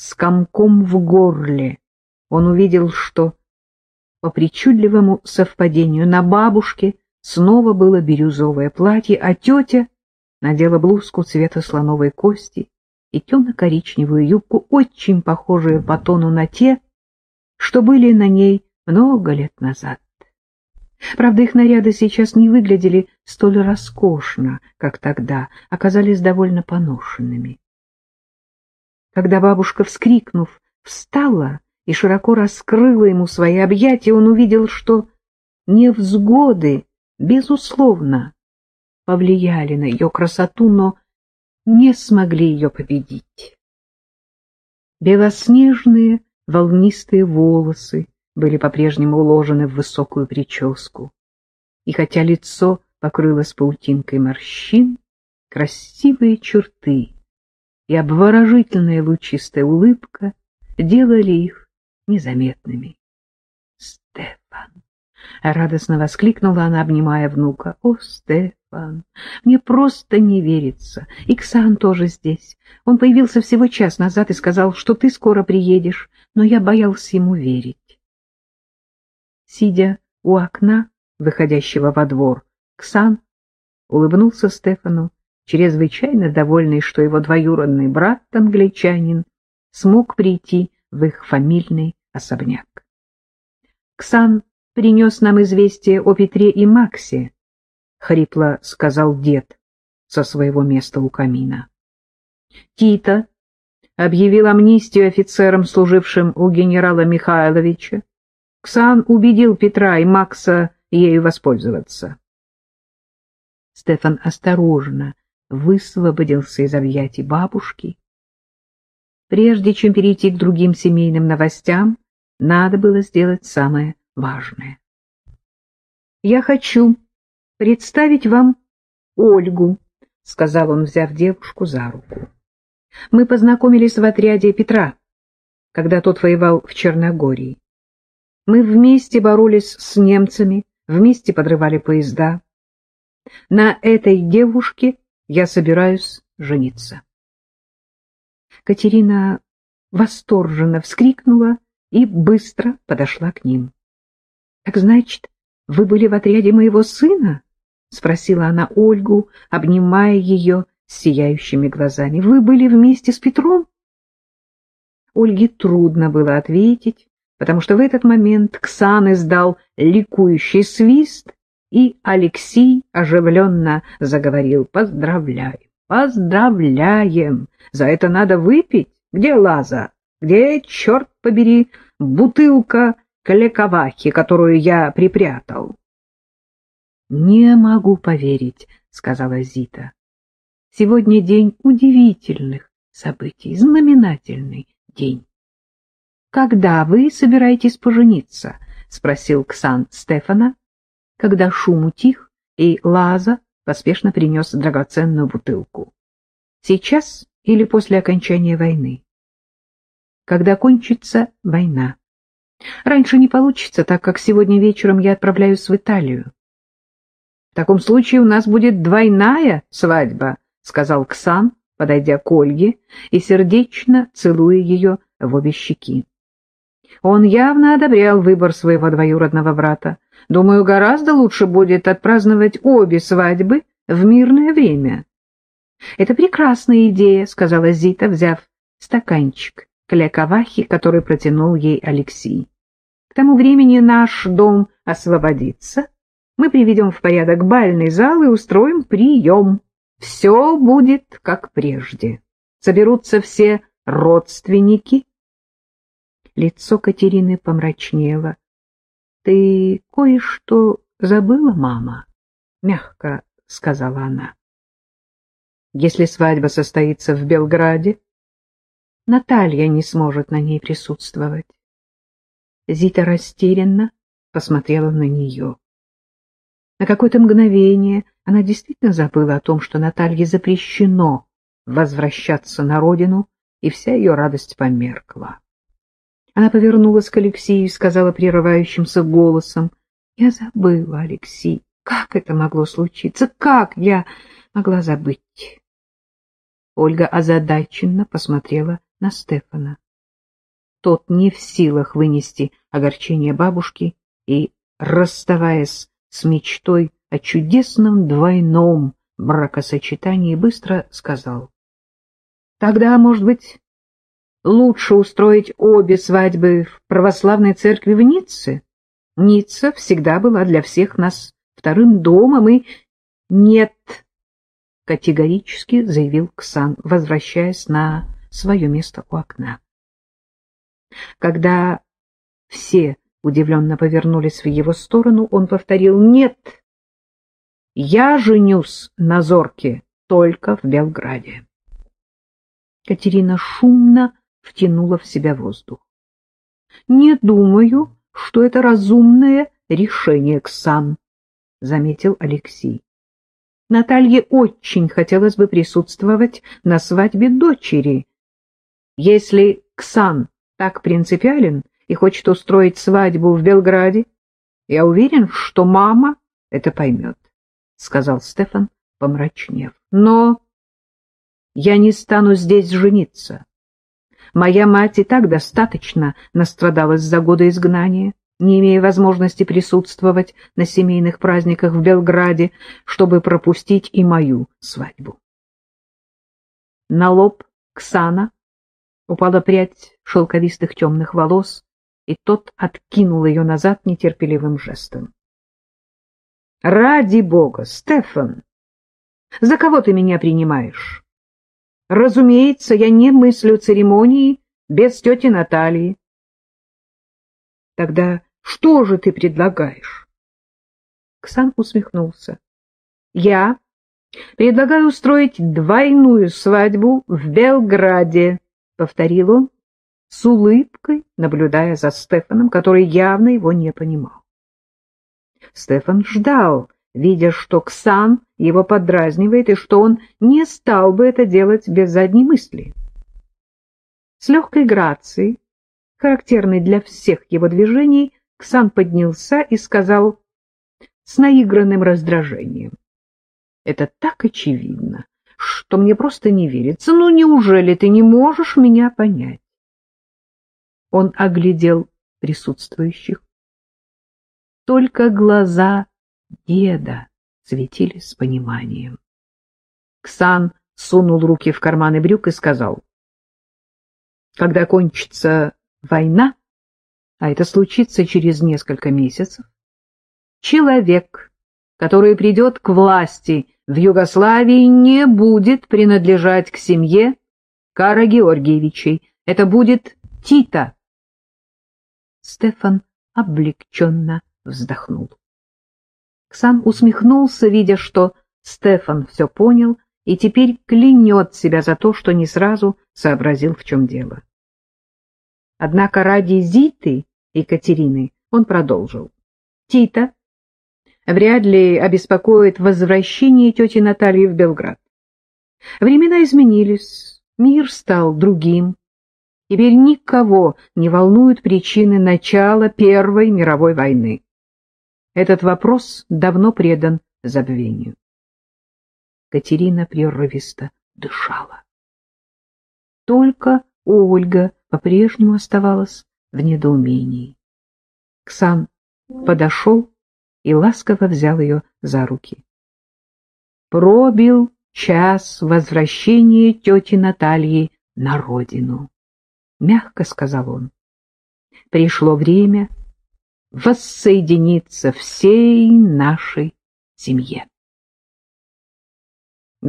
с комком в горле. Он увидел, что по причудливому совпадению на бабушке снова было бирюзовое платье, а тетя надела блузку цвета слоновой кости и темно-коричневую юбку, очень похожую по тону на те, что были на ней много лет назад. Правда, их наряды сейчас не выглядели столь роскошно, как тогда, оказались довольно поношенными. Когда бабушка, вскрикнув, встала и широко раскрыла ему свои объятия, он увидел, что невзгоды, безусловно, повлияли на ее красоту, но не смогли ее победить. Белоснежные волнистые волосы были по-прежнему уложены в высокую прическу, и хотя лицо покрылось паутинкой морщин, красивые черты и обворожительная лучистая улыбка делали их незаметными. «Стефан!» — радостно воскликнула она, обнимая внука. «О, Стефан! Мне просто не верится. Иксан тоже здесь. Он появился всего час назад и сказал, что ты скоро приедешь, но я боялся ему верить». Сидя у окна, выходящего во двор, Ксан улыбнулся Стефану чрезвычайно довольный, что его двоюродный брат, англичанин, смог прийти в их фамильный особняк. «Ксан принес нам известие о Петре и Максе», — хрипло сказал дед со своего места у камина. «Тита объявил амнистию офицерам, служившим у генерала Михайловича. Ксан убедил Петра и Макса ею воспользоваться». Стефан осторожно высвободился из объятий бабушки. Прежде чем перейти к другим семейным новостям, надо было сделать самое важное. «Я хочу представить вам Ольгу», — сказал он, взяв девушку за руку. «Мы познакомились в отряде Петра, когда тот воевал в Черногории. Мы вместе боролись с немцами, вместе подрывали поезда. На этой девушке я собираюсь жениться. Катерина восторженно вскрикнула и быстро подошла к ним. — Так значит, вы были в отряде моего сына? — спросила она Ольгу, обнимая ее сияющими глазами. — Вы были вместе с Петром? Ольге трудно было ответить, потому что в этот момент Ксан издал ликующий свист и Алексей оживленно заговорил. «Поздравляем, поздравляем! За это надо выпить? Где Лаза? Где, черт побери, бутылка калековахи, которую я припрятал?» «Не могу поверить», — сказала Зита. «Сегодня день удивительных событий, знаменательный день». «Когда вы собираетесь пожениться?» — спросил Ксан Стефана, когда шум утих, и Лаза поспешно принес драгоценную бутылку. Сейчас или после окончания войны? Когда кончится война. Раньше не получится, так как сегодня вечером я отправляюсь в Италию. — В таком случае у нас будет двойная свадьба, — сказал Ксан, подойдя к Ольге и сердечно целуя ее в обе щеки. Он явно одобрял выбор своего двоюродного брата. Думаю, гораздо лучше будет отпраздновать обе свадьбы в мирное время. — Это прекрасная идея, — сказала Зита, взяв стаканчик кляковахи, который протянул ей Алексей. — К тому времени наш дом освободится. Мы приведем в порядок бальный зал и устроим прием. Все будет как прежде. Соберутся все родственники, Лицо Катерины помрачнело. — Ты кое-что забыла, мама? — мягко сказала она. — Если свадьба состоится в Белграде, Наталья не сможет на ней присутствовать. Зита растерянно посмотрела на нее. На какое-то мгновение она действительно забыла о том, что Наталье запрещено возвращаться на родину, и вся ее радость померкла. Она повернулась к Алексею и сказала прерывающимся голосом, «Я забыла, Алексей, как это могло случиться? Как я могла забыть?» Ольга озадаченно посмотрела на Стефана. тот не в силах вынести огорчение бабушки и, расставаясь с мечтой о чудесном двойном бракосочетании, быстро сказал. Тогда, может быть, лучше устроить обе свадьбы в православной церкви в Ницце? Ницца всегда была для всех нас вторым домом, и нет, категорически заявил Ксан, возвращаясь на свое место у окна. Когда все удивленно повернулись в его сторону, он повторил «Нет, я женюсь на Зорке только в Белграде». Катерина шумно втянула в себя воздух. — Не думаю, что это разумное решение, Ксан, — заметил Алексей. Наталье очень хотелось бы присутствовать на свадьбе дочери. Если Ксан так принципиален и хочет устроить свадьбу в Белграде, я уверен, что мама это поймет, — сказал Стефан, помрачнев. Но я не стану здесь жениться. Моя мать и так достаточно настрадалась за годы изгнания, не имея возможности присутствовать на семейных праздниках в Белграде, чтобы пропустить и мою свадьбу. На лоб Ксана упала прядь шелковистых темных волос, и тот откинул ее назад нетерпеливым жестом. — Ради бога, Стефан! За кого ты меня принимаешь? Разумеется, я не мыслю церемонии без тети Натальи. Тогда что же ты предлагаешь? Ксан усмехнулся. Я предлагаю устроить двойную свадьбу в Белграде, повторил он, с улыбкой, наблюдая за Стефаном, который явно его не понимал. Стефан ждал, видя, что Ксан его подразнивает и что он не стал бы это делать без задней мысли. С легкой грацией, характерной для всех его движений, Ксан поднялся и сказал с наигранным раздражением. «Это так очевидно, что мне просто не верится. Ну, неужели ты не можешь меня понять?» Он оглядел присутствующих. Только глаза деда светили с пониманием. Ксан сунул руки в карманы брюк и сказал, «Когда кончится война, а это случится через несколько месяцев, человек, который придет к власти в Югославии, не будет принадлежать к семье Кара Георгиевичей. Это будет Тита». Стефан облегченно вздохнул. Ксан усмехнулся, видя, что Стефан все понял и теперь клянет себя за то, что не сразу сообразил, в чем дело. Однако ради Зиты и Катерины он продолжил. Тита вряд ли обеспокоит возвращение тети Натальи в Белград. Времена изменились, мир стал другим. Теперь никого не волнуют причины начала Первой мировой войны. Этот вопрос давно предан забвению. Катерина прерывисто дышала. Только Ольга по-прежнему оставалась в недоумении. Ксан подошел и ласково взял ее за руки. Пробил час возвращения тети Натальи на родину. Мягко сказал он. Пришло время воссоединиться всей нашей семье.